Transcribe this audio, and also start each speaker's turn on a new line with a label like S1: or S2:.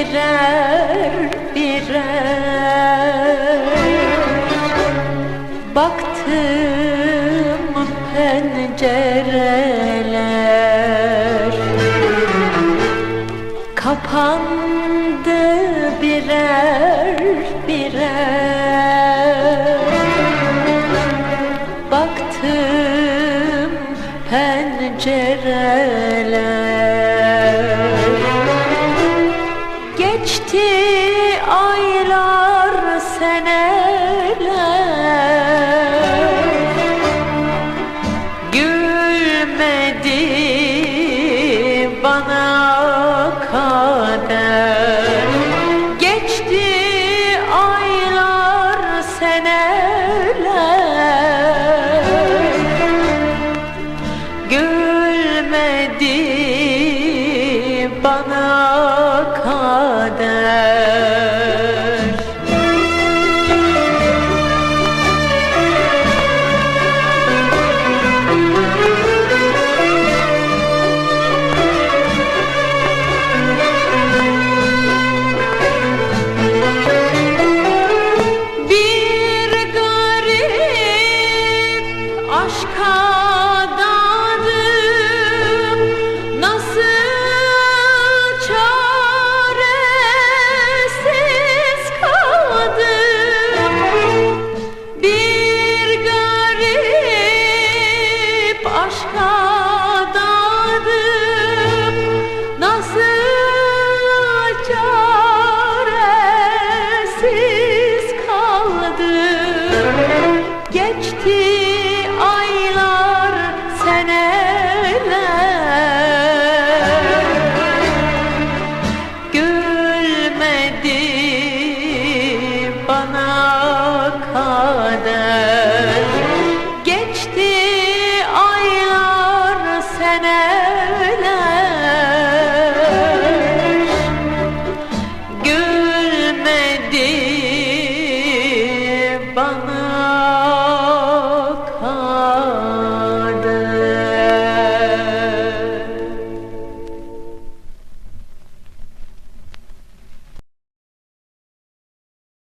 S1: birer birer. Baktım pencereler Kapandı birer birer. Baktım pencereler Geçti aylar seneler. Gülmedi bana kader. Geçti aylar seneler. Gülmedi 看。রাখা